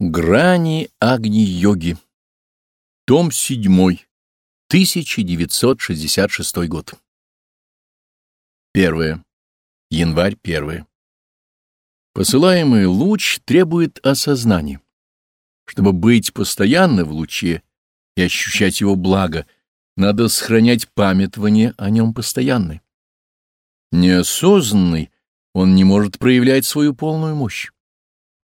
Грани Агни-йоги. Том 7. 1966 год. Первое. Январь 1. Посылаемый луч требует осознания. Чтобы быть постоянно в луче и ощущать его благо, надо сохранять памятование о нем постоянное. Неосознанный он не может проявлять свою полную мощь.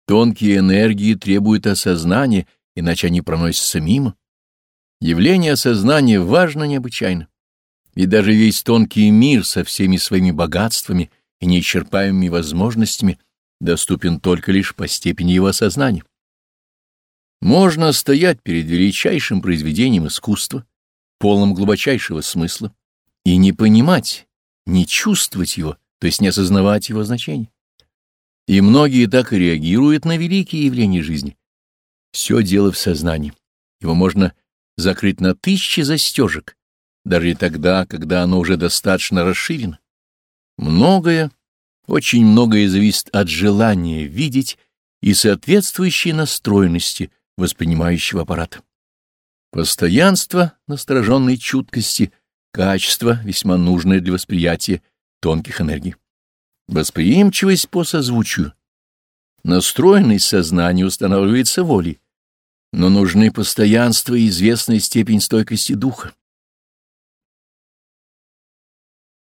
Тонкие энергии требуют осознания, иначе они проносятся мимо. Явление осознания важно необычайно. И даже весь тонкий мир со всеми своими богатствами и неисчерпаемыми возможностями доступен только лишь по степени его осознания. Можно стоять перед величайшим произведением искусства, полным глубочайшего смысла, и не понимать, не чувствовать его, то есть не осознавать его значение. И многие так и реагируют на великие явления жизни. Все дело в сознании. Его можно закрыть на тысячи застежек, даже и тогда, когда оно уже достаточно расширено. Многое, очень многое зависит от желания видеть и соответствующей настроенности воспринимающего аппарата. Постоянство настороженной чуткости — качество, весьма нужное для восприятия тонких энергий. Восприимчивость по созвучию. Настроенность сознания устанавливается волей, но нужны постоянство и известная степень стойкости духа.